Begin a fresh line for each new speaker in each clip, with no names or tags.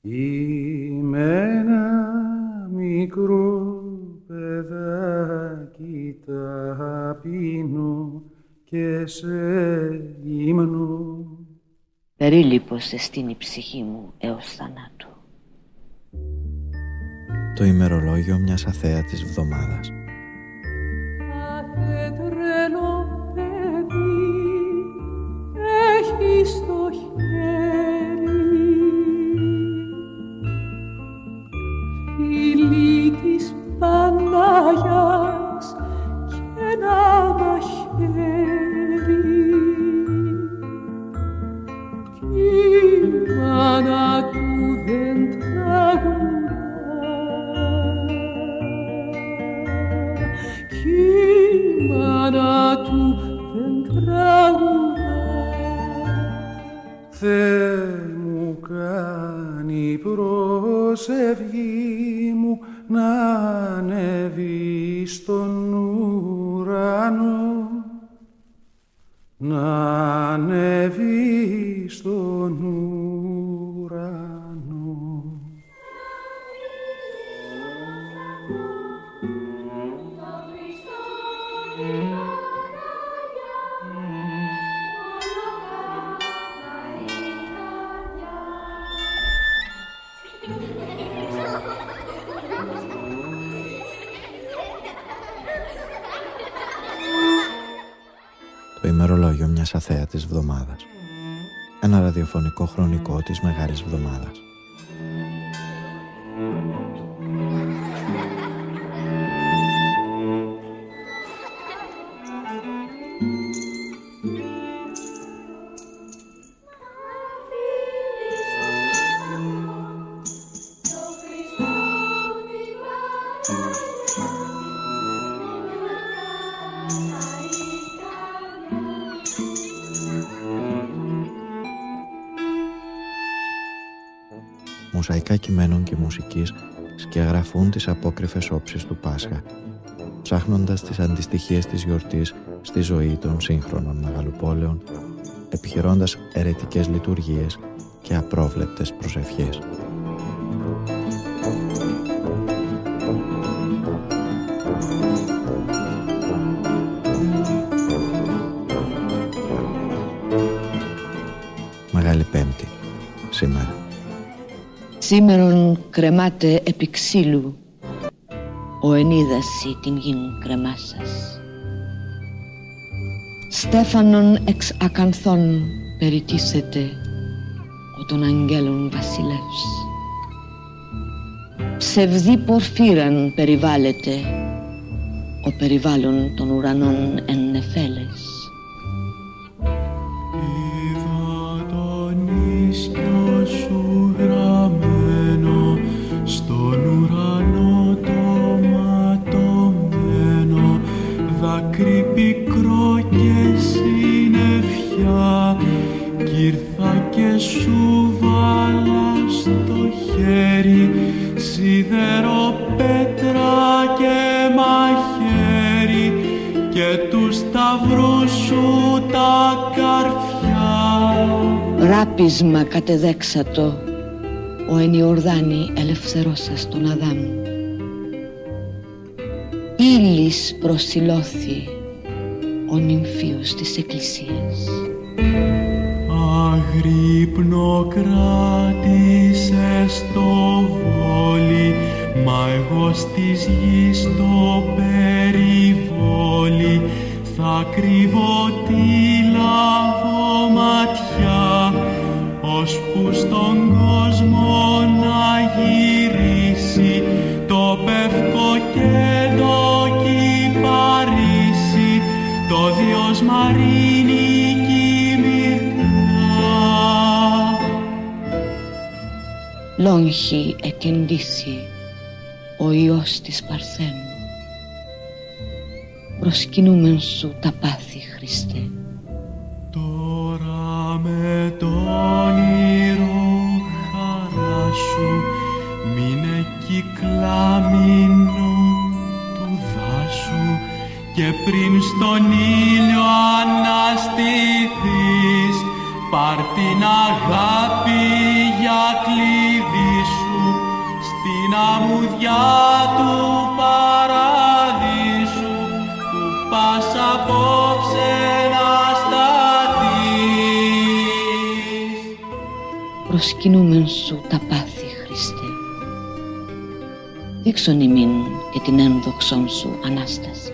Είμαι ένα μικρό παιδάκι ταπεινό και σε ύμνο.
Περίλυπος εστίν η ψυχή μου έως θανάτου.
Το ημερολόγιο μιας αθέατης βδομάδας. Μοσαϊκά κειμένων και μουσικής σκιαγραφούν τις απόκρυφες όψεις του Πάσχα, ψάχνοντας τις αντιστοιχίες της γιορτής στη ζωή των σύγχρονων μεγαλοπόλεων, επιχειρώντας ερετικές λειτουργίες και απρόβλεπτες προσευχές.
Σήμερον κρεμάται επί ξύλου ο ενίδαση την γην κρεμάσας. Στέφανον εξ ακανθών περιτίσεται ο των αγγέλων βασιλεύς. Ψευδή πορφύραν περιβάλλεται ο περιβάλλον των ουρανών εν νεφέλες. Κατεδέξατο ο εν Ιορδάνη ελευθερώσας τον Αδάμ. Ήλις προσιλώθη ο νυμφίος της εκκλησίας.
Αγρύπνο κράτησες στο βόλι Μα εγώ στις γης το περιβόλι Θα κρύβω τη λάβω ματιά Ώσπου στον κόσμο να γυρίσει Το πεύκο και το κυπαρίσι Το Διος Μαρίνη κοιμηθά
Λόγχη εκεντήσει ο Υιός της Παρθένου. Προσκυνούμεν σου τα πάθη Χριστέ.
Τώρα με το όνειρο χαρά σου μείνε κυκλάμινο του δάσου και πριν στον ήλιο αναστηθείς πάρ' την αγάπη για κλειδί στην αμμουδιά του παραδείσου που πας απόψε
Προσκυνούμεν σου τα πάθη, Χριστέ. Δείξον ημίν και την ένδοξόν σου Ανάσταση.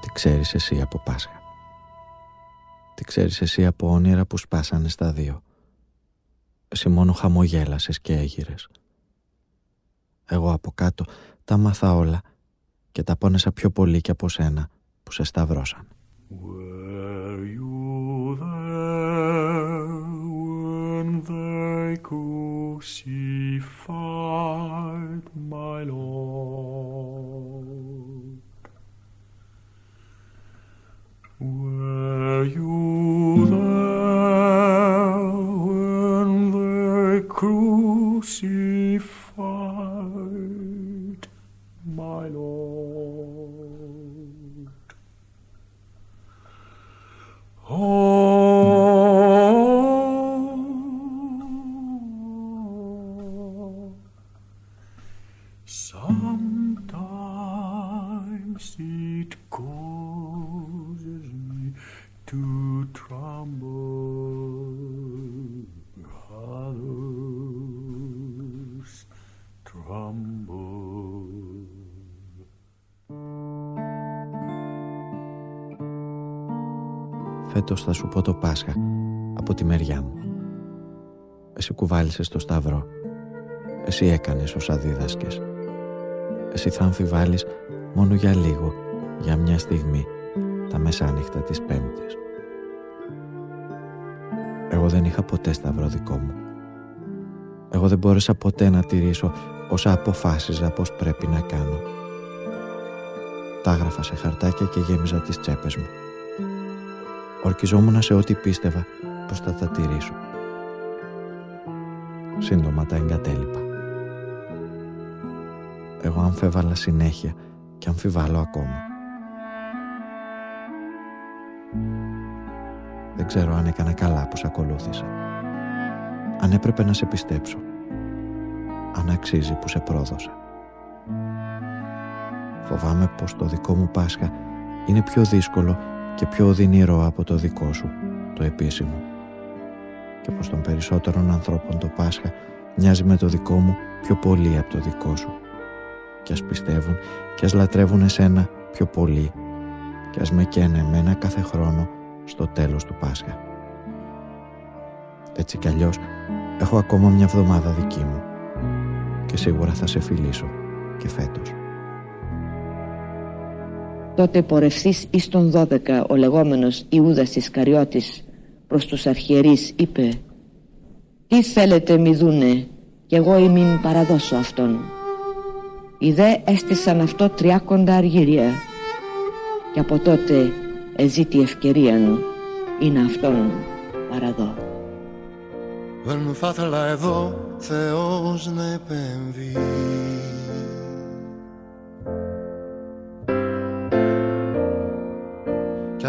Τι ξέρεις εσύ από Πάσχα; Τι ξέρεις εσύ από όνειρα που σπάσανε στα δύο; Εσύ μόνο χαμογέλασες και έγειρες. Εγώ από κάτω τα μάθα όλα και τα πόνεσα πιο πολύ και από σένα που σε σταυρώσαν.
Were crucified my Lord?
Φέτος θα σου πω το Πάσχα από τη μεριά μου. Εσύ κουβάλισες το σταυρό. Εσύ έκανες όσα δίδασκες. Εσύ θα αμφιβάλλεις μόνο για λίγο, για μια στιγμή, τα μεσάνυχτα της Πέμπτης. Εγώ δεν είχα ποτέ σταυρό δικό μου. Εγώ δεν μπόρεσα ποτέ να τηρήσω όσα αποφάσιζα πως πρέπει να κάνω. Τα έγραφα σε χαρτάκια και γέμιζα τις τσέπες μου. Ορκιζόμουν σε ό,τι πίστευα πως θα τα τηρήσω. Σύντομα τα εγκατέλειπα. Εγώ αμφέβαλα συνέχεια και αμφιβάλλω ακόμα. Δεν ξέρω αν έκανα καλά που σε ακολούθησα. Αν έπρεπε να σε πιστέψω. Αν αξίζει που σε πρόδωσα. Φοβάμαι πως το δικό μου Πάσχα είναι πιο δύσκολο και πιο οδυνηρό από το δικό σου, το επίσημο. Και πως των περισσότερων ανθρώπων το Πάσχα μοιάζει με το δικό μου πιο πολύ από το δικό σου. Και ας πιστεύουν και ας λατρεύουν εσένα πιο πολύ και ας με καίνε εμένα κάθε χρόνο στο τέλος του Πάσχα. Έτσι κι αλλιώς έχω ακόμα μια εβδομάδα δική μου και σίγουρα θα σε φιλήσω και φέτος.
Τότε πορευθείς εις τον δώδεκα ο λεγόμενος Ιούδας Ισκαριώτης προς τους αρχιερείς είπε «Τι θέλετε μη δούνε κι εγώ ημίν παραδώσω αυτόν». Οι δε έστησαν αυτό τριάκοντα αργυρία και από τότε εζήτη ευκαιρίαν ή να αυτόν παραδώ.
Δεν θα ήθελα εδώ Θεός να επέμβει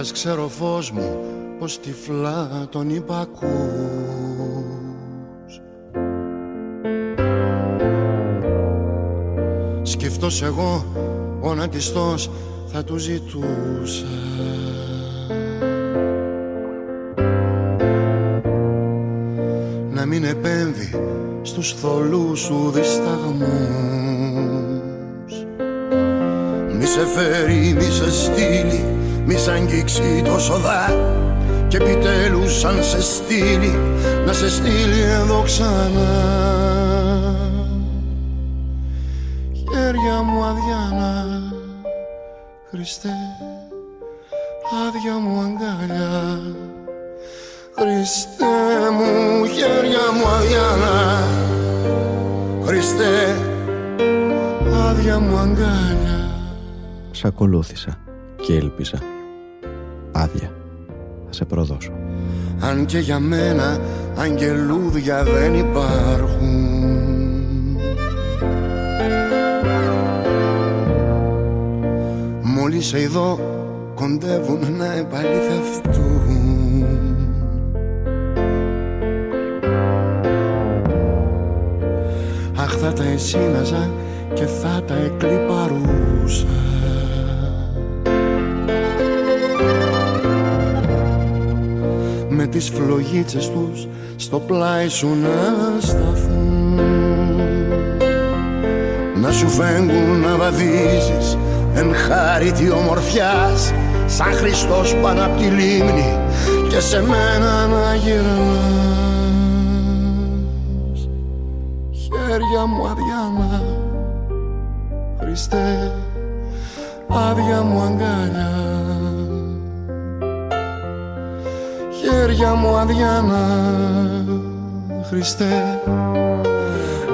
ας ξέρω φως μου πως τυφλά τον υπακούς. Σκεφτός εγώ γονατιστός θα του ζητούσα. Να μην επέμβει στους θολούς σου δισταγμούς. Μη σε φέρει, μη σε στείλει, μη σ' αγγίξει το σοδά και επιτέλους αν σε στείλει, να σε στείλει εδώ ξανά. Χέρια μου αδιάνα, Χριστέ, άδεια μου αγκάλια. Χριστέ μου, χέρια μου αδιάνα Χριστέ, άδεια μου αγκάλια.
Σ' ακολούθησα και ελπίζα. Άδεια. Θα σε προδώσω.
Αν και για μένα αγγελούδια δεν υπάρχουν Μόλις εδώ ειδώ κοντεύουν να επαληθευτούν Αχ θα τα εσύναζα και θα τα εκλυπαρούσα τις φλογίτσες τους στο πλάι σου να σταθούν. Να σου φέγγουν να βαδίζεις εν χάρητη ομορφιάς σαν Χριστός πάνω απ' τη λίμνη και σε μένα να γυρνάς. Χέρια μου αδιάνα Χριστέ άδεια μου αγκάλια χέρια μου αδιάνα Χριστέ.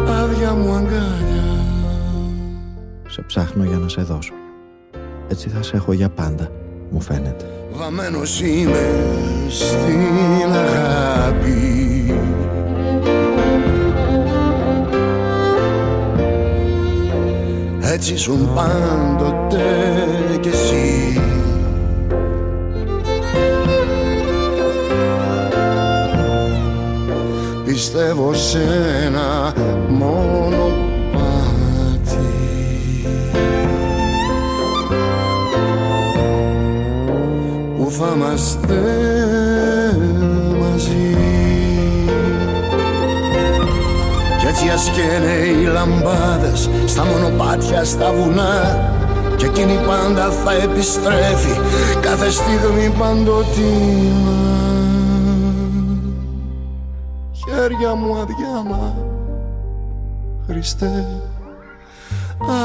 Άδεια μου αγκάλια.
Σε ψάχνω για να σε δώσω. Έτσι θα σε έχω για πάντα μου φαίνεται.
Βαμμένος είμαι στην αγάπη. Έτσι ήσουν πάντοτε κι εσύ Πιστεύω σε ένα μόνο πάτη που θα είμαστε μαζί. Έτσι ασκένε οι λαμπάδες στα μονοπάτια στα βουνά. Και εκείνη πάντα θα επιστρέφει κάθε στιγμή παντοτινά Χέρια μου αδιάνα Χριστέ.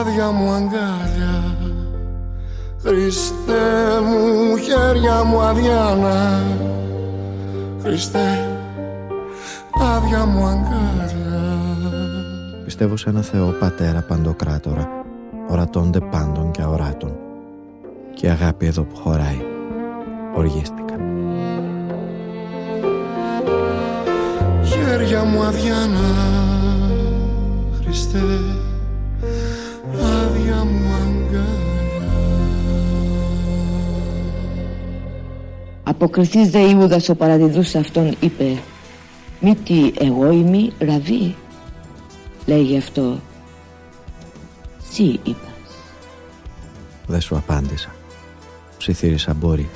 Άδεια μου αγκάλια. Χριστέ μου χέρια μου αδιάνα Χριστέ. Άδεια μου αγκάλια.
Πιστεύω σε ένα Θεό Πατέρα Παντοκράτορα, ορατώνται πάντων και αοράτων. Και η αγάπη εδώ που χωράει, οργίστηκα.
Χέρια μου αδιάνα, Χριστέ, άδεια μου αγκάλια.
Αποκριθείς δε Ιούδας ο παραδιδούς αυτόν είπε «Μη τι εγώ είμαι ραβή» Λέγει αυτό «Σύ είπας»
Δεν σου απάντησα. Ψιθύρισα μπορεί.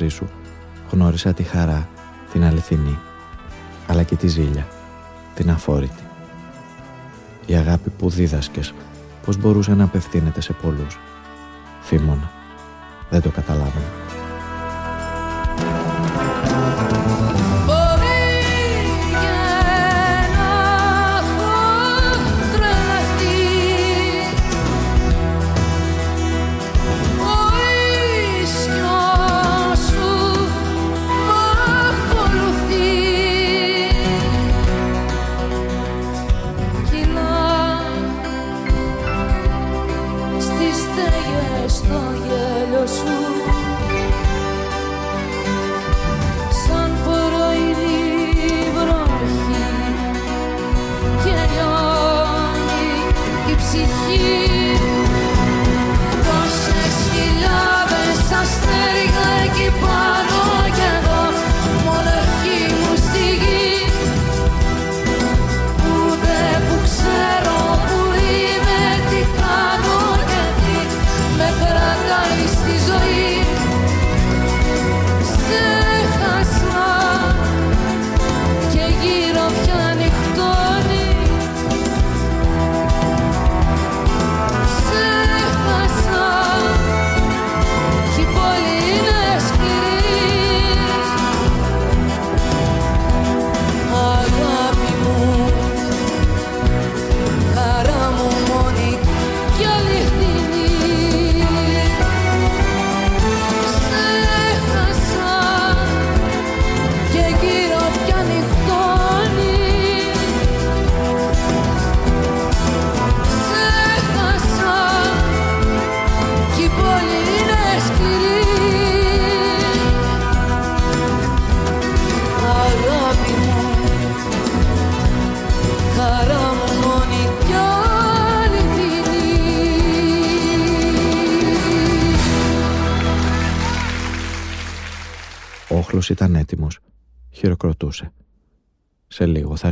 Μαζί σου γνώρισα τη χαρά, την αληθινή, αλλά και τη ζήλια, την αφόρητη. Η αγάπη που δίδασκες, πώς μπορούσε να απευθύνεται σε πολλούς. Φήμωνα. Δεν το καταλάβαινα.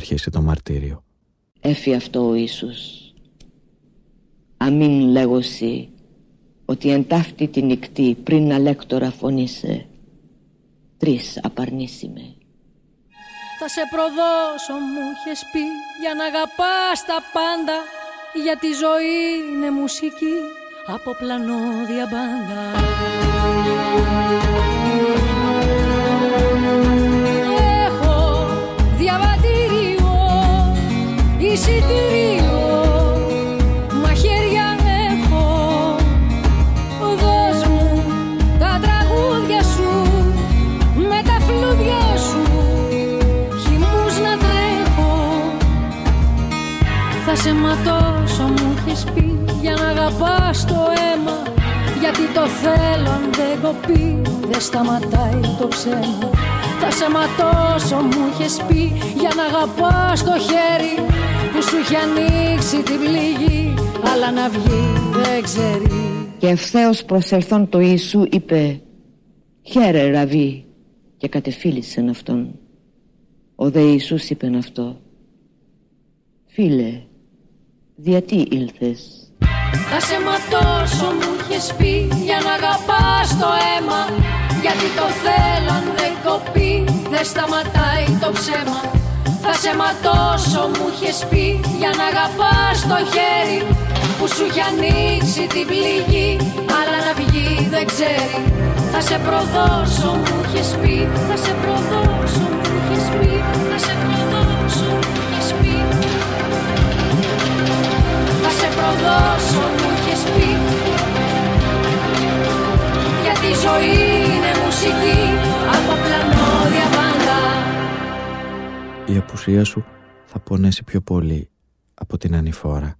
Αρχίσει το μαρτύριο.
Έφη αυτό ο Ιησούς. Αμήν λέγωσι ότι εν ταύτη τη νυχτή πριν αλέκτορα φωνήσε τρεις απαρνήσιμε.
Θα σε προδώσω μου είχες πει για να αγαπάς τα πάντα γιατί η ζωή είναι μουσική από πλανόδια μπάντα. Εισιτήριο, μαχαίρια έχω. Δώσ' μου τα τραγούδια σου με τα φλούδια σου. Χυμούς να τρέχω. Θα σε ματώσω μου είχες πει για να αγαπάς το αίμα. Γιατί το θέλω αν δεν κοπεί δεν σταματάει το ψέμα. Θα σε ματώσω μου είχες πει για να αγαπάς το χέρι που σου έχει ανοίξει την πληγή αλλά να βγει δεν ξέρει
Και ευθέως προσελθόν το Ιησού είπε «Χαίρε ραβί» και κατεφίλησεν αυτόν. Ο δε Ιησούς είπεν αυτό «Φίλε, γιατί ήλθες»
Θα σε ματώσω μου είχες πει για να αγαπάς το αίμα Γιατί το θέλω αν δεν κοπεί δεν σταματάει το ψέμα Θα σε ματώσω μου είχες πει για να αγαπάς το χέρι Που σου έχει ανοίξει την πληγή. Αλλά να βγει δεν ξέρει. Θα σε προδώσω μου είχες πει. Θα σε προδώσω μου είχες πει. Θα σε προδώσω μου είχες πει. Θα σε προδώσω μου είχες πει. Γιατί η ζωή είναι μουσική. Από
Η απουσία σου θα πονέσει πιο πολύ από την ανηφόρα,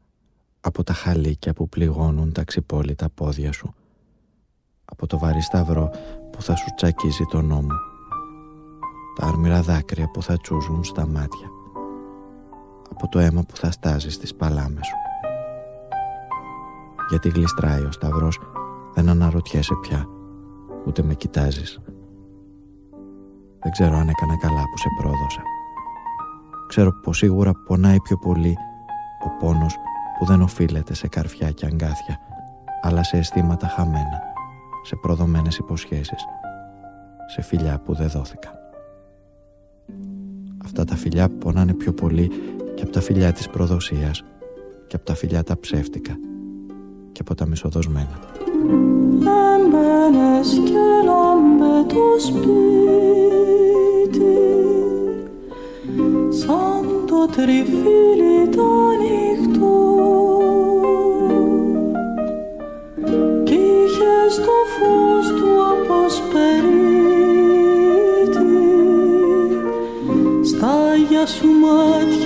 από τα χαλίκια που πληγώνουν τα ξυπόλυτα πόδια σου, από το βαρύ σταυρό που θα σου τσακίζει τον νόμο, τα άρμυρα δάκρυα που θα τσούζουν στα μάτια, από το αίμα που θα στάζει στις παλάμες σου. Γιατί γλιστράει ο σταυρός, δεν αναρωτιέσαι πια, ούτε με κοιτάζεις. Δεν ξέρω αν έκανα καλά που σε πρόδωσα. Ξέρω πως σίγουρα πονάει πιο πολύ ο πόνος που δεν οφείλεται σε καρφιά και αγκάθια, αλλά σε αισθήματα χαμένα, σε προδομένες υποσχέσεις, σε φιλιά που δεν δόθηκα. Αυτά τα φιλιά πονάνε πιο πολύ και από τα φιλιά της προδοσίας και από τα φιλιά τα ψεύτικα και από τα μισοδοσμένα.
Σαν το τριφύλι το ανοιχτό κι είχες το φως του αποσπερίτη στα άγια σου μάτια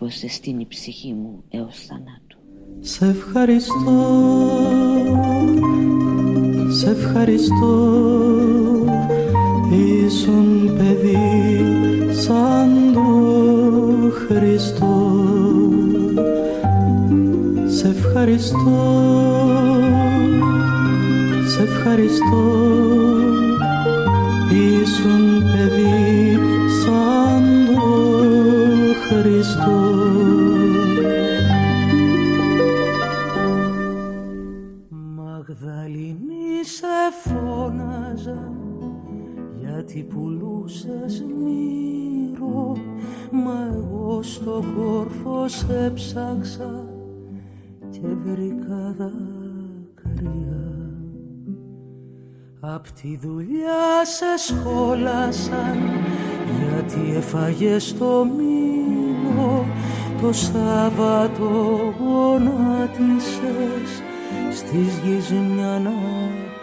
Περίλυπος εστίν η ψυχή μου έως θανάτου.
Σε ευχαριστώ, σε ευχαριστώ Ήσουν παιδί σαν το Χριστό. Σε ευχαριστώ, σε ευχαριστώ βρήκα δάκρυα Απ' τη δουλειά σε σχόλασαν γιατί έφαγες το μήλο το Σάββατο γονάτισες στις γης μια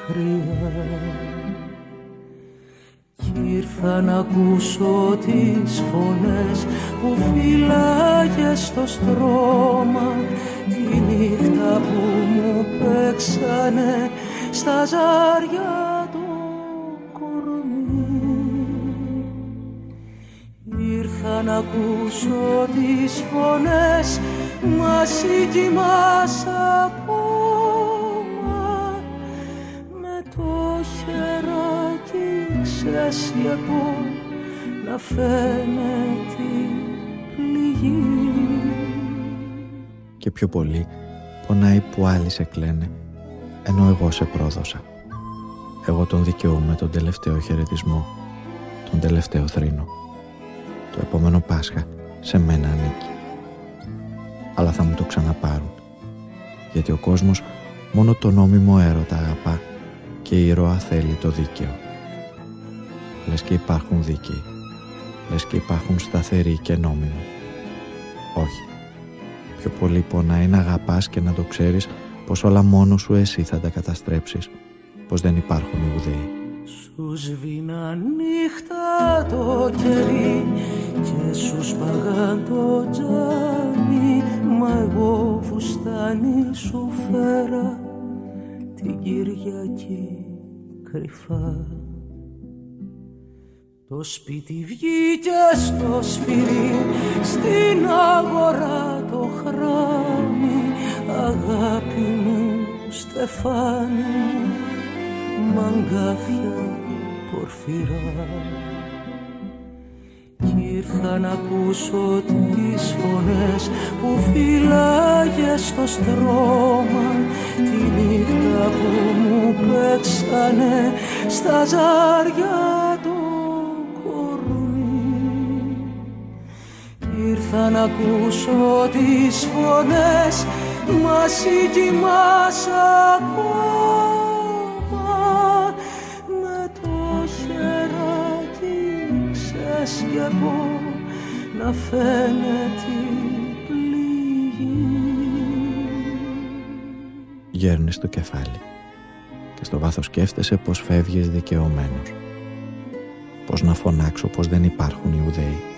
άκρια Ήρθα να ακούσω τις φωνές που φυλάγε στο στρώμα. Τη νύχτα που μου παίξανε στα ζάρια το κορμί. Ήρθα να ακούσω τις φωνές μαζί κοιμάς ακόμα χεράκι ξέσλεπω να φαίνεται πληγή
και πιο πολύ πονάει που άλλοι σε κλαίνε ενώ εγώ σε πρόδωσα. Εγώ τον δικαιούμαι τον τελευταίο χαιρετισμό, τον τελευταίο θρήνο. Το επόμενο Πάσχα σε μένα ανήκει. Αλλά θα μου το ξαναπάρουν. Γιατί ο κόσμος μόνο το νόμιμο έρωτα αγαπά και η ηρωά θέλει το δίκαιο. Λες και υπάρχουν δίκαιοι. Λες και υπάρχουν σταθεροί και νόμιμοι. Όχι. Πιο πολύ πονάει να αγαπάς και να το ξέρεις πως όλα μόνο σου εσύ θα τα καταστρέψεις, πως δεν υπάρχουν Ιουδαίοι.
Σου σβήνα νύχτα το κερί και σου σπαγάν το τζάμι μα εγώ φουστάνι σου φέρα την Κυριακή κρυφά το σπίτι βγήκε στο σφυρί, στην αγορά το χράμι, αγάπη μου στεφάνι, μαγκάφια πορφυρά. Κι ήρθα να ακούσω τις φωνές που φυλάγε στο στρώμα τη νύχτα που μου παίξανε στα ζάρια Ήρθα να ακούσω τις φωνές μαζί κοιμάς ακόμα. Με το χεράκι ξεσκεπώ να φαίνεται πληγή.
Γέρνεις το κεφάλι και στο βάθος σκέφτεσαι πως φεύγεις δικαιωμένος. Πως να φωνάξω πως δεν υπάρχουν Ιουδαίοι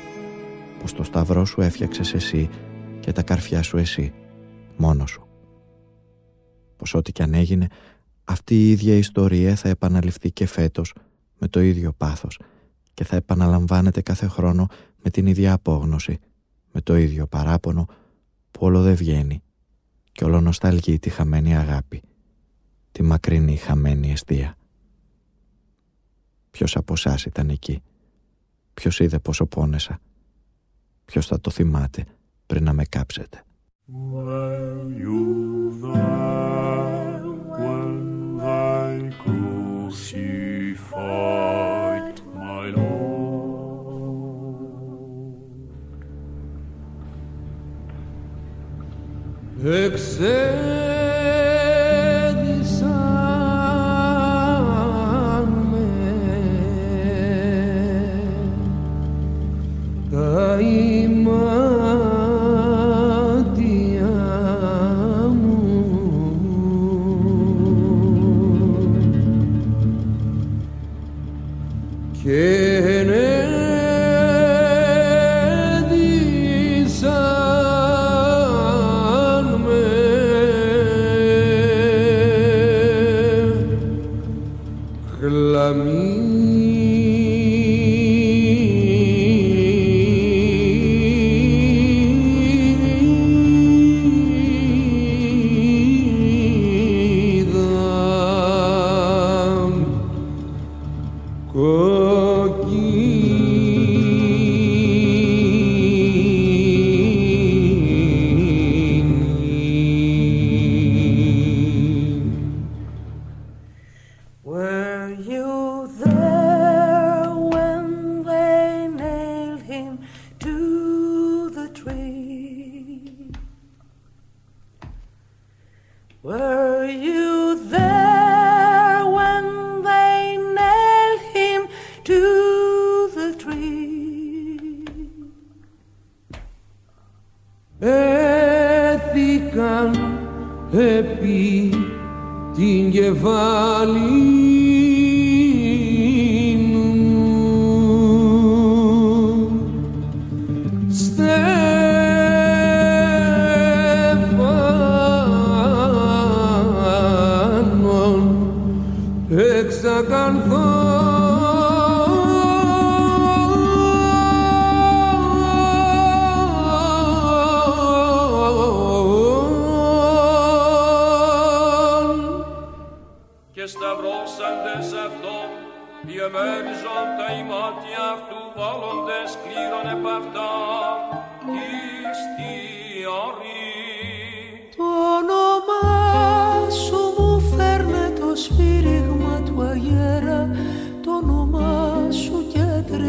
πως το σταυρό σου έφτιαξες εσύ και τα καρφιά σου εσύ, μόνος σου. Πως ό,τι κι αν έγινε, αυτή η ίδια ιστορία θα επαναληφθεί και φέτος με το ίδιο πάθος και θα επαναλαμβάνεται κάθε χρόνο με την ίδια απόγνωση, με το ίδιο παράπονο που όλο δεν βγαίνει και όλο νοσταλγεί τη χαμένη αγάπη, τη μακρινή χαμένη αιστεία. Ποιος από εσάς ήταν εκεί, ποιος είδε πόσο πόνεσα, Ποιος θα το θυμάται πριν να με κάψετε.
Were
que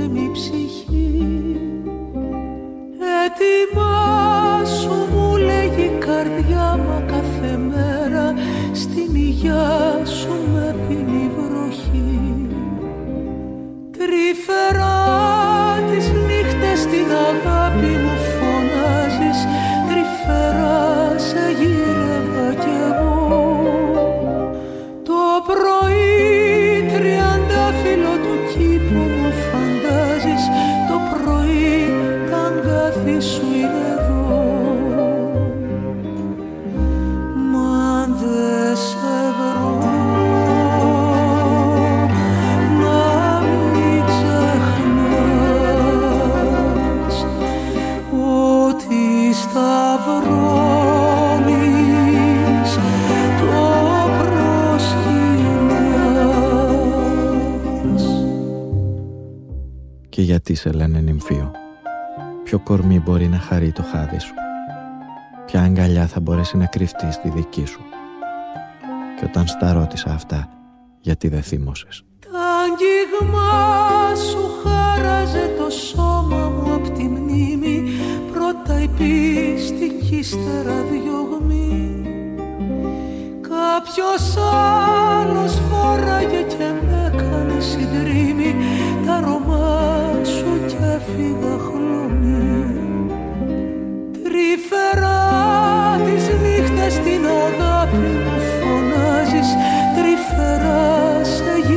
και τρέμει ψυχή. Έτοιμα σου μου λέγει καρδιά μα κάθε μέρα. Στην υγειά σου με πίνει βροχή. Τρυφερά τις νύχτες την αγάπη
Και γιατί σε λένε νυμφίο. Ποιο κορμί μπορεί να χαρεί το χάδι σου; Ποια αγκαλιά θα μπορέσει να κρυφτεί στη δική σου; Και όταν στα ρώτησα αυτά, γιατί δεν θύμωσες;
Τα αγγίγμα σου χάραζε το σώμα μου απ' τη μνήμη Πρώτα η πίστη κι ύστερα διωγμή Κάποιος άλλος φόραγε και με έκανε συντρίμη Τα αρώμα σου κι έφυγα χλωμή Τρυφερά τις νύχτες την αγάπη μου φωνάζεις. Τρυφερά σε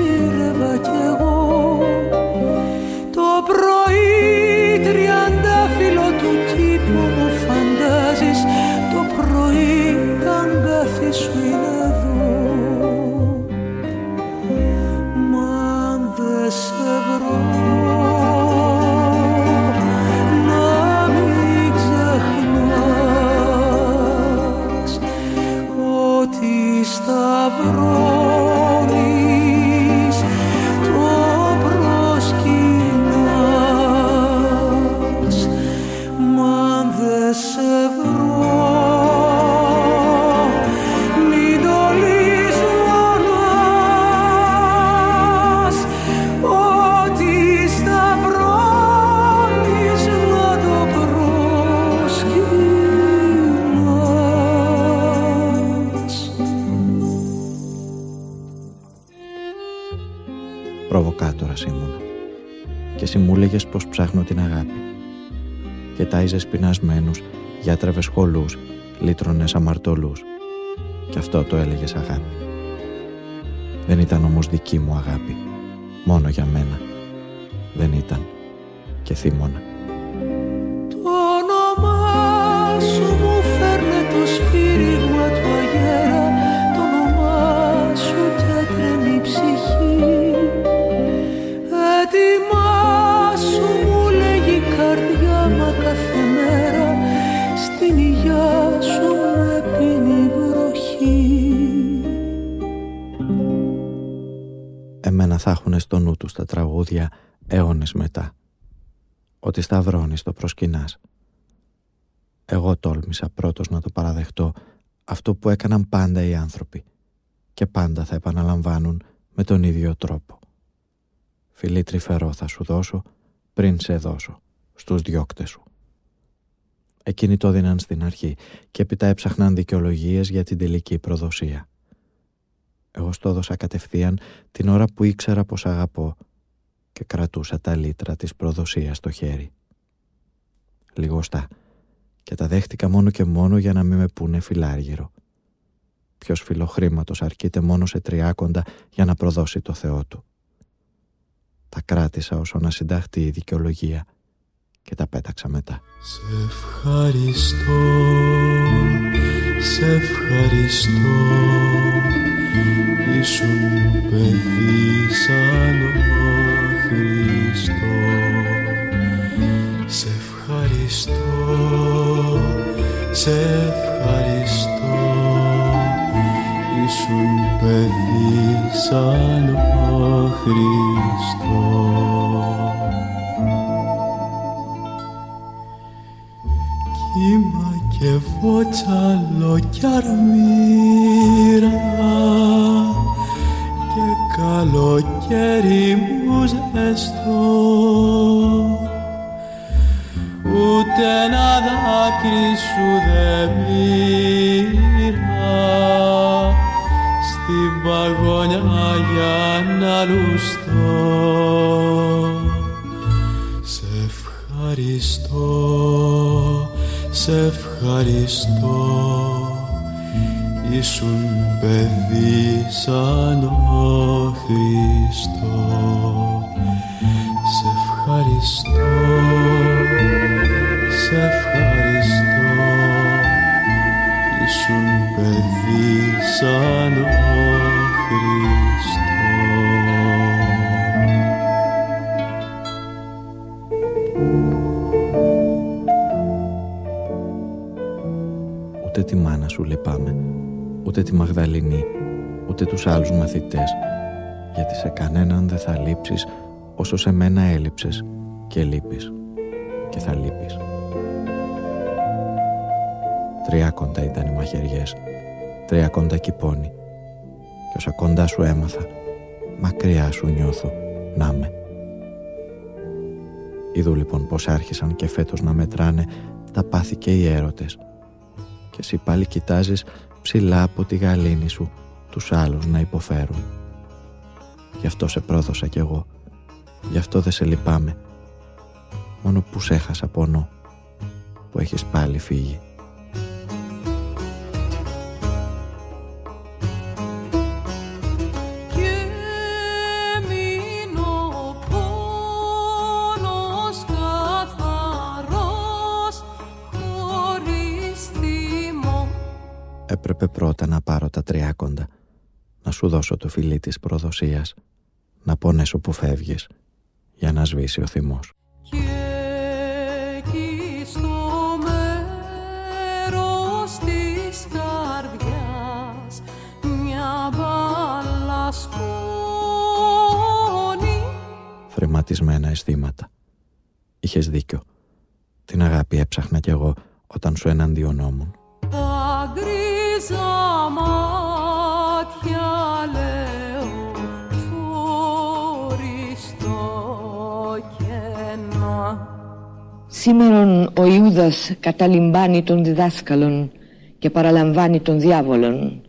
γιατρεύες χολούς, λύτρωνες αμαρτωλούς. Και αυτό το έλεγες αγάπη. Δεν ήταν όμως δική μου αγάπη. Μόνο για μένα. Δεν ήταν. Και θύμωνα. Έχουν στο νου τους τα τραγούδια αιώνες μετά. Ότι σταυρώνεις το προσκυνάς. Εγώ τόλμησα πρώτος να το παραδεχτώ αυτό που έκαναν πάντα οι άνθρωποι και πάντα θα επαναλαμβάνουν με τον ίδιο τρόπο. Φιλί τρυφερό θα σου δώσω πριν σε δώσω στους διώκτες σου. Εκείνοι το δίναν στην αρχή και έπειτα έψαχναν δικαιολογίες για την τελική προδοσία. Εγώ στο έδωσα κατευθείαν την ώρα που ήξερα πως αγαπώ και κρατούσα τα λίτρα της προδοσίας στο χέρι. Λιγοστά και τα δέχτηκα μόνο και μόνο για να μην με πούνε φιλάργυρο. Ποιος φιλοχρήματος αρκείται μόνο σε τριάκοντα για να προδώσει το Θεό του. Τα κράτησα όσο να συνταχτεί η δικαιολογία και τα πέταξα μετά.
Σε ευχαριστώ, σε ευχαριστώ Ήσουν παιδί σαν ο Χριστό Σε ευχαριστώ, σε ευχαριστώ ήσουν παιδί σαν ο Χριστός. Κύμα και βότσαλο κι αρμύρα και καλοκαίρι μου ζεστό. Ούτε ένα δάκρυ σου δεν πήρα. Στην παγωνιά για να λουστώ. Σε ευχαριστώ, σε ευχαριστώ ήσουν παιδί σαν ο Χριστός. Σε ευχαριστώ. Σε ευχαριστώ. Ήσουν παιδί σαν ο
Ούτε τη μάνα σου λυπάμαι, ούτε τη Μαγδαληνή, ούτε τους άλλους μαθητές, γιατί σε κανέναν δεν θα λείψεις όσο σε μένα έλειψες και λείπεις και θα λείπεις. Τρία κοντά ήταν οι μαχαιριές, τρία κοντά κυπώνει και όσα κοντά σου έμαθα, μακριά σου νιώθω να με. Είδου λοιπόν πως άρχισαν και φέτος να μετράνε τα πάθη και οι έρωτες και εσύ πάλι κοιτάζεις ψηλά από τη γαλήνη σου τους άλλους να υποφέρουν. Γι' αυτό σε πρόδωσα κι εγώ, γι' αυτό δεν σε λυπάμαι μόνο που σ' έχασα πόνο που έχεις πάλι φύγει. Έπρεπε πρώτα να πάρω τα τριάκοντα, να σου δώσω το φιλί της προδοσίας, να πονέσω που φεύγεις, για να σβήσει ο θυμός. Θρηματισμένα αισθήματα. Είχες δίκιο. Την αγάπη έψαχνα κι εγώ όταν σου εναντιονόμουν.
Σήμερον ο Ιούδας καταλυμπάνει τον διδάσκαλον και παραλαμβάνει τον διάβολον.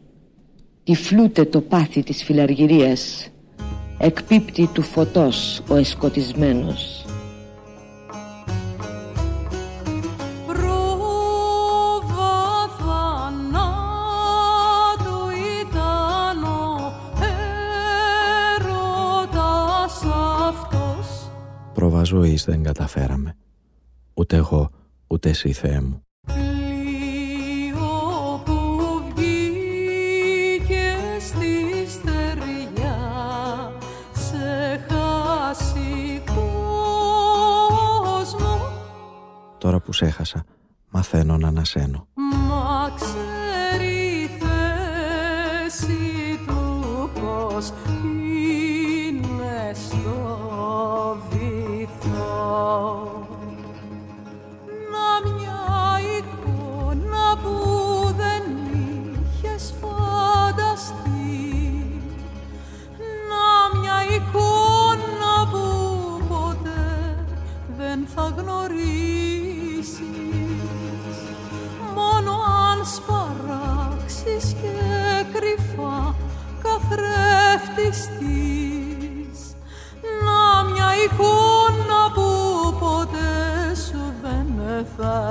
Τυφλούται το πάθη της φιλαργυρίας, εκπίπτει του φωτός ο εσκοτισμένος.
Πρόβα
ζωής δεν καταφέραμε. Ούτε εγώ, ούτε εσύ Θεέ μου.
Πλοίο που βγήκε στη στεριά σε χάσει κόσμο
Τώρα που σ' έχασα, μαθαίνω να ανασένω.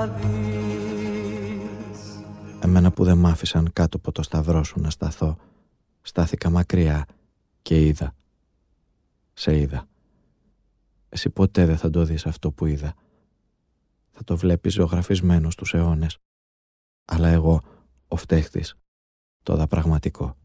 Θα δεις
Εμένα που δεν μ' άφησαν κάτω από το σταυρό σου να σταθώ, στάθηκα μακριά και είδα. Σε είδα. Εσύ ποτέ δεν θα το δεις αυτό που είδα. Θα το βλέπεις ζωγραφισμένο στους αιώνες. Αλλά εγώ, ο φταίχτης, το είδα πραγματικό.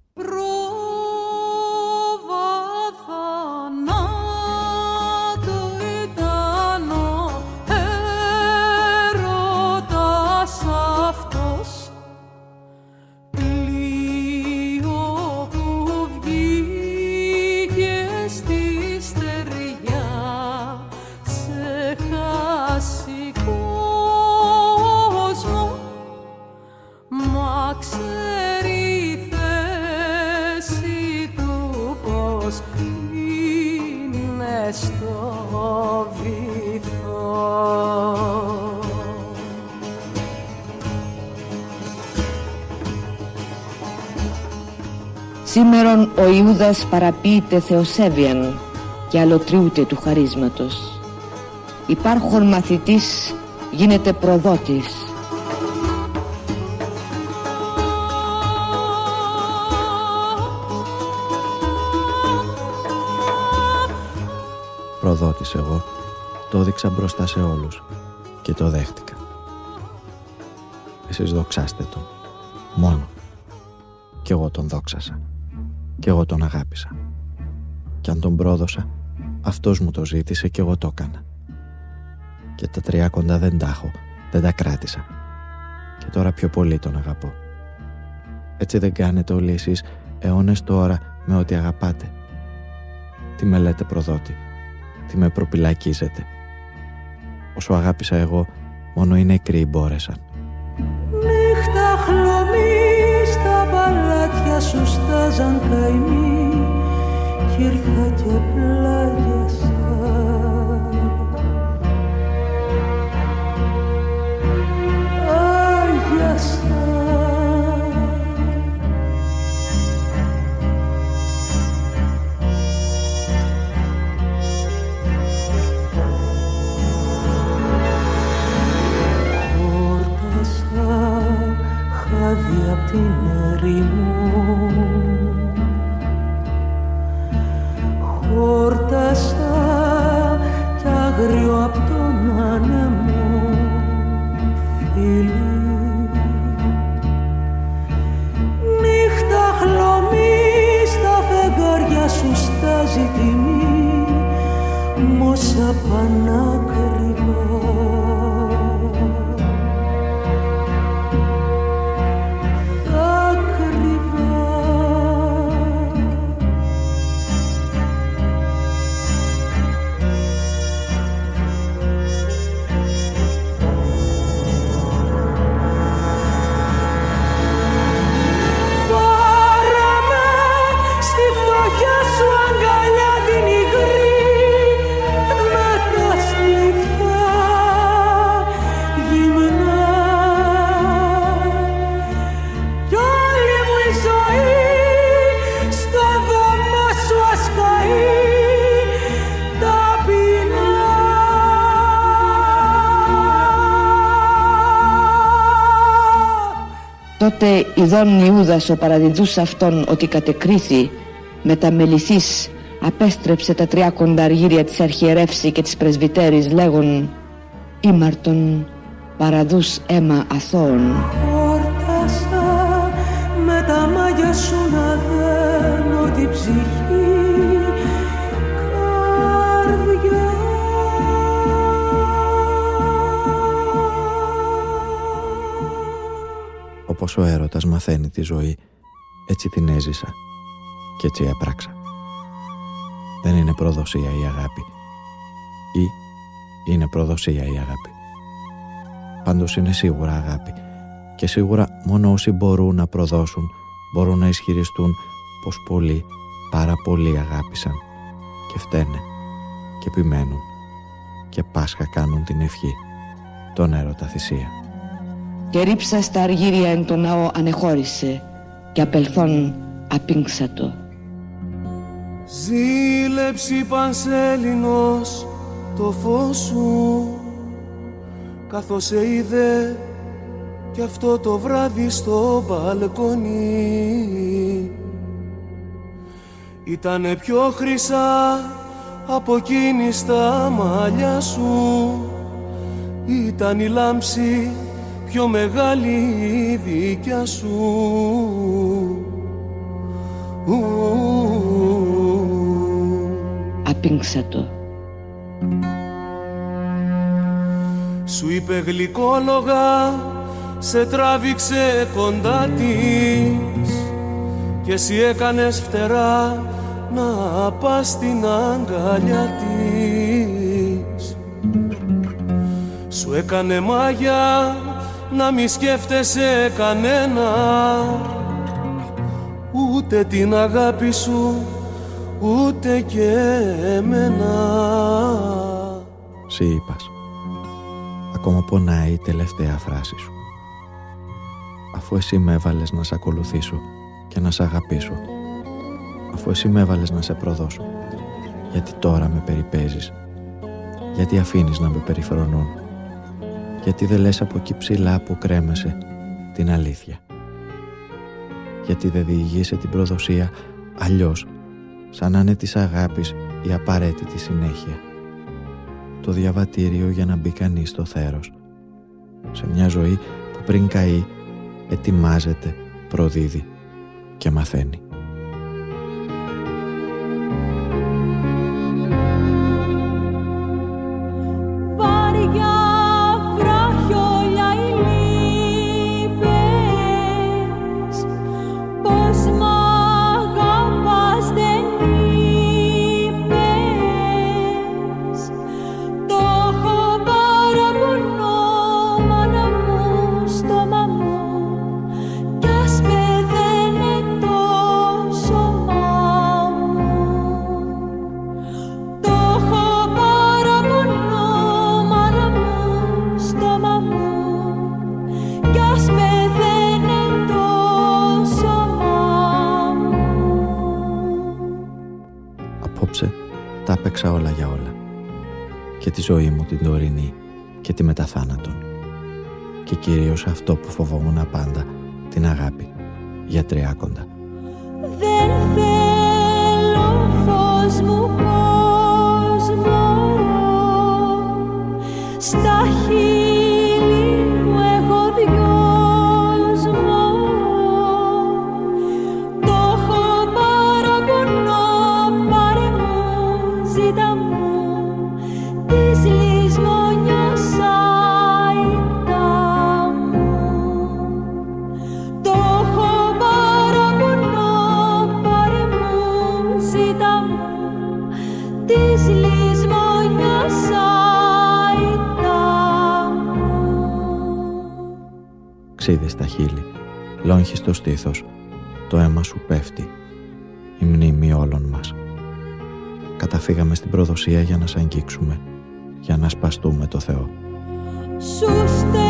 Σήμερον ο Ιούδας παραποιείται θεοσέβιαν και αλωτριούται του χαρίσματος. Υπάρχον μαθητής γίνεται προδότης.
Προδότης εγώ, το έδειξα μπροστά σε όλους και το δέχτηκα. Εσείς δοξάστε τον, μόνο. Κι εγώ τον δόξασα. Κι εγώ τον αγάπησα. Κι αν τον πρόδωσα, αυτός μου το ζήτησε και εγώ το έκανα. Και τα τρία κοντά δεν τα έχω, δεν τα κράτησα. Και τώρα πιο πολύ τον αγαπώ. Έτσι δεν κάνετε όλοι εσείς αιώνες τώρα με ό,τι αγαπάτε. Τι με λέτε προδότη, τι με προπυλακίζετε; Όσο αγάπησα εγώ, μόνο οι νεκροί μπόρεσαν.
Νύχτα χλωμή στα παλάτια σου στάζαν καημοί κι ήρθα και πλάγιασα Άγιασα χάδι απ'
Τότε ειδών Ιούδας ο παραδιδούς αυτόν ότι κατεκρίθη με τα μεληθής απέστρεψε τα τρία κονταργύρια της αρχιερεύση και της πρεσβυτέρης λέγον «Ήμαρτον παραδούς αίμα αθώων».
Χόρτασα με τα μάγια σου να
Όπως ο έρωτας μαθαίνει τη ζωή, έτσι την έζησα και έτσι έπραξα. Δεν είναι προδοσία η αγάπη ή είναι προδοσία η αγάπη. Πάντως είναι σίγουρα αγάπη και σίγουρα μόνο όσοι μπορούν να προδώσουν μπορούν να ισχυριστούν πως πολλοί, πάρα πολλοί αγάπησαν και φταίνε και επιμένουν και Πάσχα κάνουν την ευχή, τον έρωτα θυσία.
Και ρίψα στα αργύρια εν το ναό ανεχώρησε και απελθόν απίνξατο.
Ζήλεψη Πανσέλινος το φως σου καθώς σε είδε κι αυτό το βράδυ στο μπαλκόνι Ήτανε πιο χρυσά από εκείνη στα μαλλιά σου Ήταν η λάμψη πιο μεγάλη η δικιά σου
Απίνξατο.
Σου είπε γλυκόλογα, σε τράβηξε κοντά της και εσύ έκανες φτερά να πας στην αγκαλιά της. Σου έκανε μάγια να μη σκέφτεσαι κανένα ούτε την αγάπη σου ούτε και εμένα.
Εσύ είπας. Ακόμα πονάει η τελευταία φράση σου. Αφού εσύ με έβαλες να σε ακολουθήσω και να σε αγαπήσω. Αφού εσύ με έβαλες να σε προδώσω. Γιατί τώρα με περιπέζεις. Γιατί αφήνεις να με περιφρονούν. Γιατί δεν λες από εκεί ψηλά που κρέμεσαι την αλήθεια. Γιατί δεν διηγείσαι την προδοσία αλλιώς σαν να είναι της αγάπης η απαραίτητη συνέχεια. Το διαβατήριο για να μπει κανείς στο θέρος. Σε μια ζωή που πριν καεί ετοιμάζεται, προδίδει και μαθαίνει. Ξύδι στα χείλη, λόγχη στο στήθος, το αίμα σου πέφτει, η μνήμη όλων μας. Καταφύγαμε στην προδοσία για να σ' αγγίξουμε, για να σπαστούμε το Θεό.
δείξον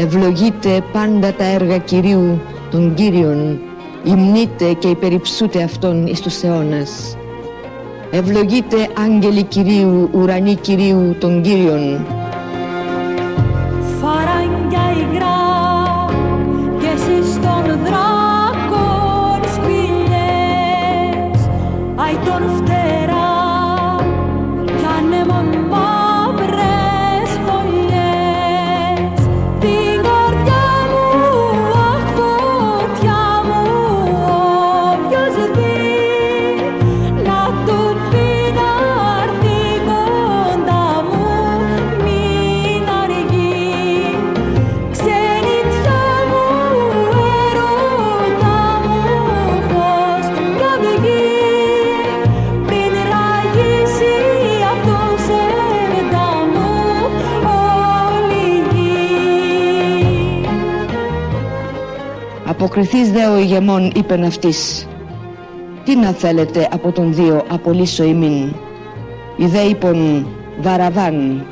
Ευλογείτε πάντα τα έργα Κυρίου των Κύριων, υμνείτε και υπεριψούτε Αυτόν εις τους αιώνας. Ευλογείτε άγγελοι Κυρίου, ουρανοί Κυρίου των Κύριων,
Αποκριθείς δε ο ηγεμόν είπεν αυτής. Τι να θέλετε από τον δύο απολύσω ημίν; Οι δε είπον Βαραβάν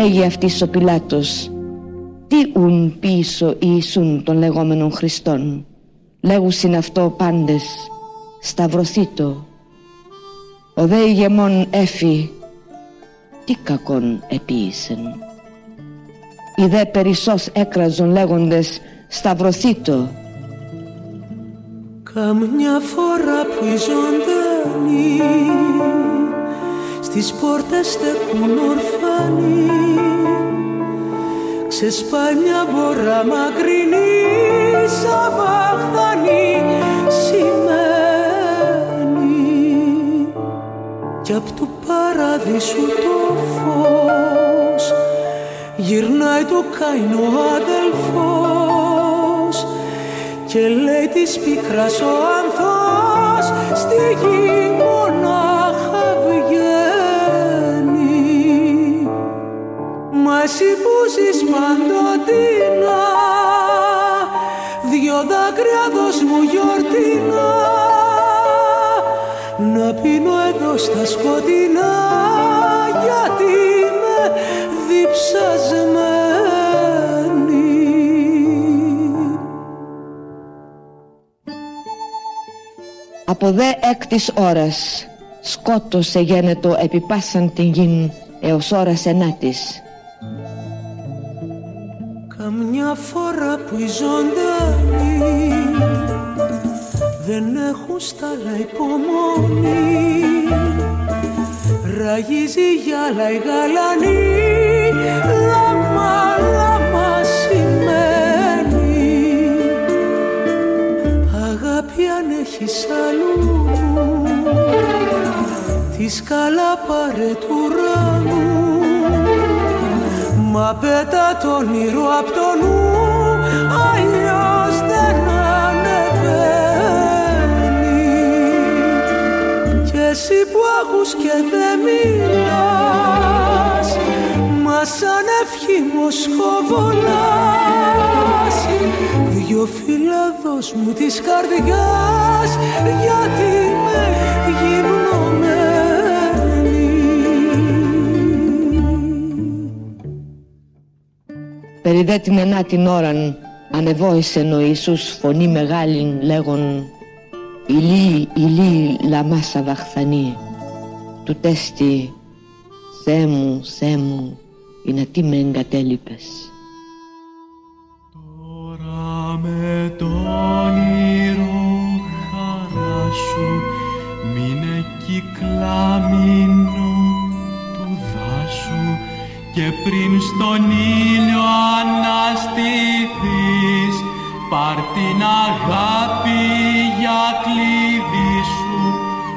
Λέγει αυτής ο Πιλάτος. Τι ουν πίσω Ιησούν των λεγόμενων Χριστών Λέγουσιν αυτό πάντες Σταυρωθήτω. Ο δε ηγεμόν έφη Τι κακόν επίησεν. Οι δε περισσός έκραζον λέγοντες Σταυρωθήτω.
Καμιά φορά που οι ζωντανοί στις πόρτες στεκούν ορφανοί ξεσπάει μια μπορά μακρινή σαν βαχθανή σημαίνει. Κι απ' του παραδείσου το φως γυρνάει το καημό αδελφός και λέει της πίκρας ο άνθος στη γη Μα εσύ που ζεις παντοτινά. Δυο δάκρυα δώσ' μου γιορτινά. Να πίνω εδώ στα σκοτεινά. Γιατί είμαι διψασμένη.
Από δε έκτης ώρας Σκότος εγένετο επί πάσαν την γην Έως ώρας ενάτης
Καμιά φορά που οι ζωντανοί δεν έχουν στάλα υπομονή. Ραγίζει γυάλα η γαλανή λάμα λάμα σημαίνει. Αγάπη αν έχεις αλλού τη σκάλα πάρε του ουρανού Μα πέτα το όνειρο απ' το νου αλλιώς δεν ανεβαίνει. Κι εσύ που ακούς και δεν μιλάς Μας σαν ευχήμος χοβολάς Δυο φύλλα δώσ' μου της καρδιάς Γιατί με γυμνωμένη
Περί δε την ενά την ώραν Ανεβόησεν ο Ιησούς φωνή μεγάλην λέγον Ηλί, ηλί, λαμάσα βαχθανή Του τέστη Θεέ μου, Θεέ μου Είναι τι με εγκατέλειπες
Τώρα με το όνειρο χαρά σου μείνε κυκλάμινο του δάσου και πριν στον ήλιο αναστηθείς πάρ την αγάπη για κλειδί σου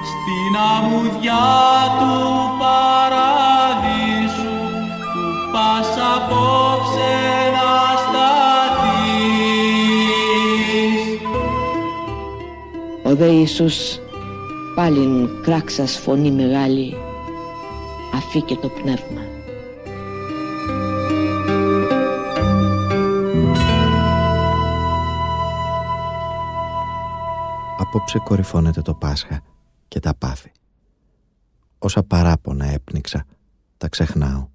στην αμμουδιά του παραδείσου που πας απόψε να σταθείς.
Ο δε Ιησούς πάλιν κράξας φωνή μεγάλη αφήκε το πνεύμα
Απόψε κορυφώνεται το Πάσχα και τα πάθη. Όσα παράπονα έπνιξα, τα ξεχνάω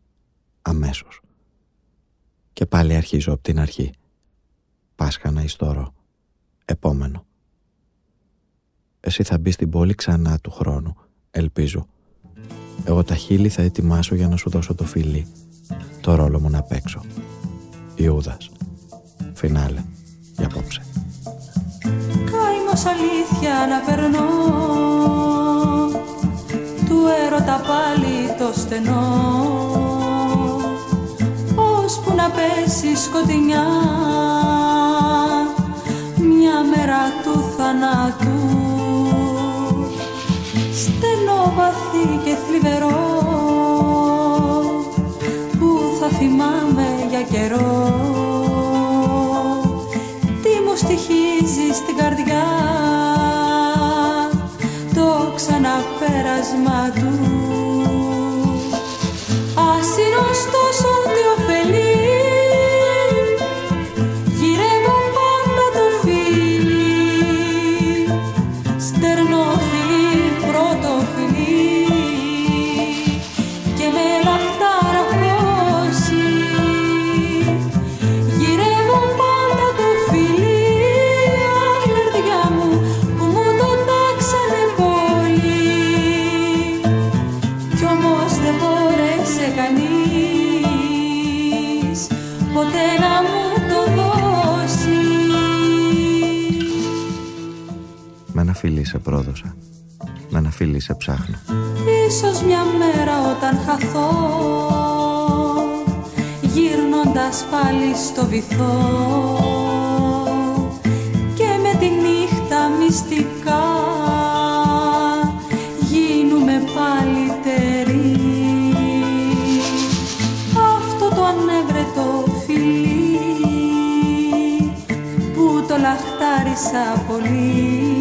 αμέσως. Και πάλι αρχίζω από την αρχή. Πάσχα να ιστορώ. Επόμενο. Εσύ θα μπεις στην πόλη ξανά του χρόνου, ελπίζω. Εγώ τα χείλη θα ετοιμάσω για να σου δώσω το φιλί. Το ρόλο μου να παίξω. Ιούδας. Φινάλε. Για απόψε.
Καημός αλήθεια να περνώ. Του έρωτα πάλι το στενό. Ώσπου να πέσει σκοτεινιά. Μια μέρα του θανάτου. Στενό βαθύ και θλιβερό. Που θα θυμάμαι για καιρό
miasma σε πρόδωσα. Με ένα φιλί σε ψάχνω.
Ίσως μια μέρα όταν χαθώ Γύρνοντας πάλι στο βυθό Και με τη νύχτα μυστικά Γίνουμε πάλι τερί Αυτό το ανέβρετο φιλί Που το λαχτάρισα πολύ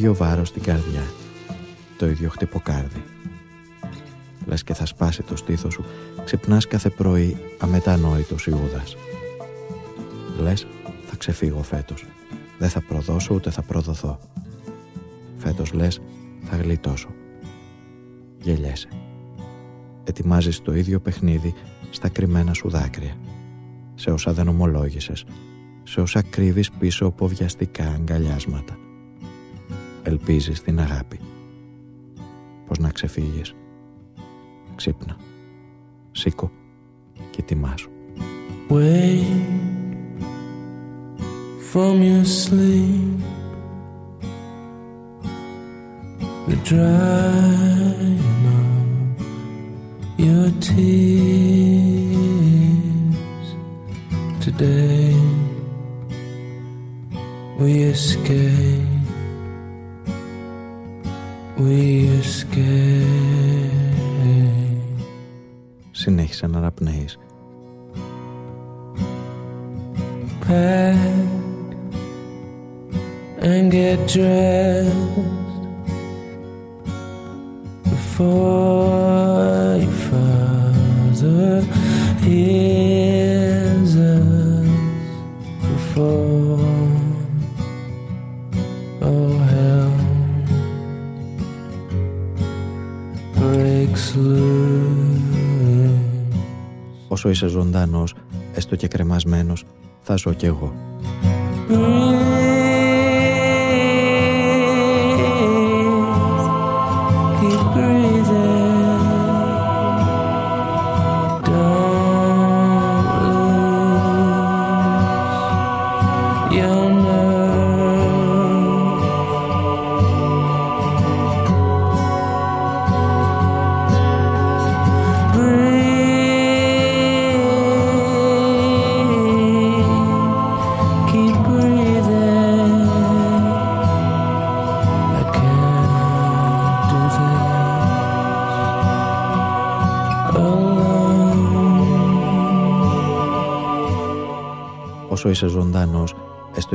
ίδιο βάρος στην καρδιά. Το ίδιο χτυποκάρδι. Λες και θα σπάσει το στήθος σου, ξυπνάς κάθε πρωί αμετανόητος Ιούδας. Λες, θα ξεφύγω φέτος. Δεν θα προδώσω ούτε θα προδοθώ. Φέτος λες, θα γλιτώσω. Γελιέσαι. Ετοιμάζεις το ίδιο παιχνίδι στα κρυμμένα σου δάκρυα. Σε όσα δεν ομολόγησες. Σε όσα κρύβεις πίσω από βιαστικά αγκαλιάσματα. Ελπίζεις την αγάπη. Πώς να ξεφύγεις. Ξύπνα. Σήκω και τιμάσου.
Wake from your sleep, the drying of your tears. Today we escape,
skæbne.
Pack and get dressed before
Όσο είσαι ζωντανός, έστω και κρεμασμένος, θα ζω κι εγώ.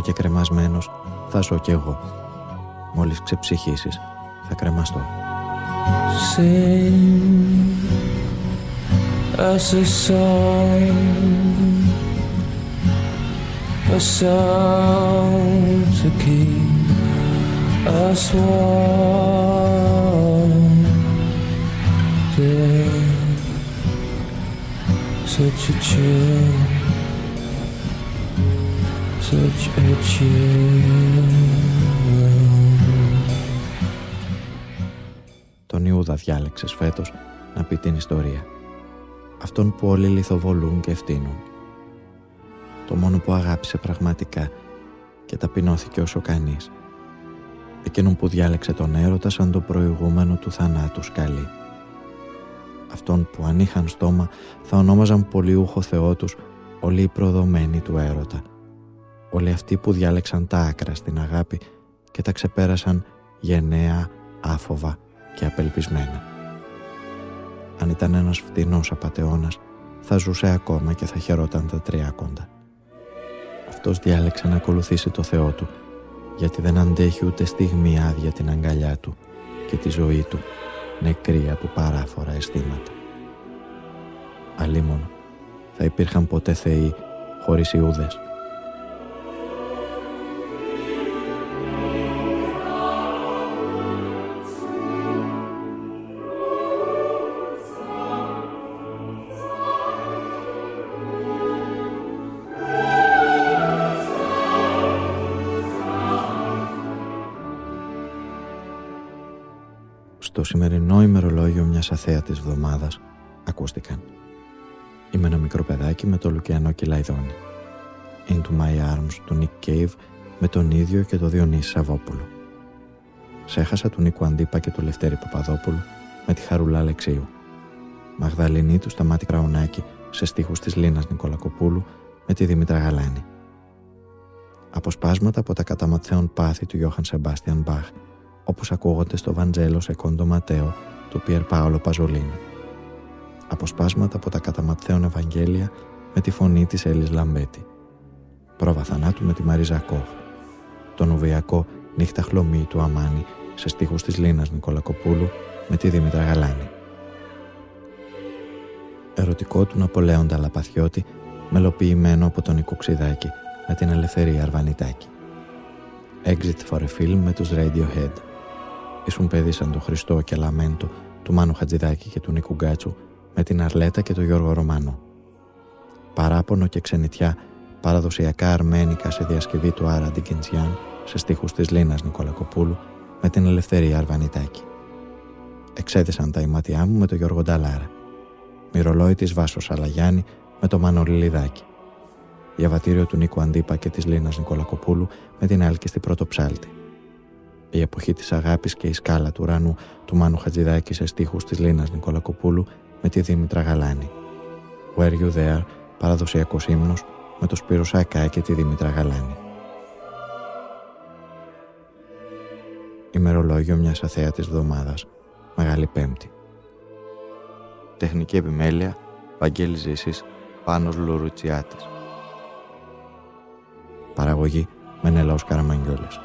Και κρεμασμένος, θα ζω κι εγώ. Μόλις ξεψυχήσεις, θα κρεμαστώ.
Sing us a song, a song to keep us warm. There's such a chill, such a chill.
Τον Ιούδα διάλεξες φέτος να πει την ιστορία. Αυτόν που όλοι λιθοβολούν και ευθύνουν. Το μόνο που αγάπησε πραγματικά και ταπεινώθηκε όσο κανείς. Εκείνον που διάλεξε τον έρωτα σαν το προηγούμενο του θανάτου σκαλί. Αυτόν που αν είχαν στόμα θα ονόμαζαν πολιούχο Θεό τους όλοι οι προδομένοι του έρωτα. Όλοι αυτοί που διάλεξαν τα άκρα στην αγάπη και τα ξεπέρασαν γενναία, άφοβα και απελπισμένα. Αν ήταν ένας φτηνός απατεώνας, θα ζούσε ακόμα και θα χαιρόταν τα τριάκοντα. Αυτός διάλεξε να ακολουθήσει το Θεό του, γιατί δεν αντέχει ούτε στιγμή άδεια την αγκαλιά του και τη ζωή του, νεκρή από παράφορα αισθήματα. Αλίμονο, θα υπήρχαν ποτέ θεοί χωρίς Ιούδες. Ημερολόγιο μιας αθέατης βδομάδας ακούστηκαν. Είμαι ένα μικρό παιδάκι με το Λουκιανό Κυλαϊδόνι Into My Arms του Nick Cave με τον ίδιο και το Διονύσης Σαββόπουλο. Σέχασα του Νίκου Αντίπα και του Λευτέρη Παπαδόπουλου με τη Χαρουλά Αλεξίου. Μαγδαληνή του Σταμάτη Κραουνάκη σε στίχους της Λίνας Νικολακοπούλου με τη Δήμητρα Γαλάνη. Αποσπάσματα από τα καταματθέων πάθη του Γιώχαν Σεμπάστιαν Μπαχ όπως ακούγονται στο Βαντζέλο σε κόντο Ματέο του Πιερ Πάολο Παζολίνη. Αποσπάσματα από τα καταματθέων Ευαγγέλια με τη φωνή της Έλλης Λαμπέτη. Πρόβα θανάτου με τη Μαρίζα Κόχ. Το νουβιακό νύχτα χλωμή του Αμάνη σε στίχους της Λίνας Νικολακοπούλου με τη Δήμητρα Γαλάνη. Ερωτικό του Ναπολέοντα Λαπαθιώτη μελοποιημένο από τον Νικό Ξιδάκη με την Ελευθερία Αρβανιτάκη. Exit for a Film με τους Radiohead. Ήσουν παιδί σαν το Χριστό και Λαμέντο του Μάνου Χατζηδάκη και του Νίκου Γκάτσου με την Αρλέτα και τον Γιώργο Ρωμάνο. Παράπονο και ξενιτιά παραδοσιακά αρμένικα σε διασκευή του Άρα Ντικεντζιάν σε στίχους της Λίνας Νικολακοπούλου με την Ελευθερία Αρβανιτάκη. Εξέδεσαν τα ηματιά μου με τον Γιώργο Νταλάρα. Μυρολόι της Βάσος Σαλαγιάννη με το Μάνο Λιλιδάκη. Διαβατήριο του Νίκου Αντίπα και της Λίνας Νικολακοπούλου με την Άλκη πρώτο ψάλτη η εποχή της αγάπης και η σκάλα του ουρανού του Μάνου Χατζηδάκη σε στίχους της Λίνας Νικολακοπούλου με τη Δήμητρα Γαλάνη. Were You There, παραδοσιακός ύμνος με το Σπύρο Σακά και τη Δήμητρα Γαλάνη. Ημερολόγιο μιας αθέατης βδομάδας, Μεγάλη Πέμπτη. Τεχνική επιμέλεια, Βαγγέλης Ζήσης, Πάνος Λουρουτσιάτης. Παραγωγή, Μενέλαος Καραμαγγιόλες.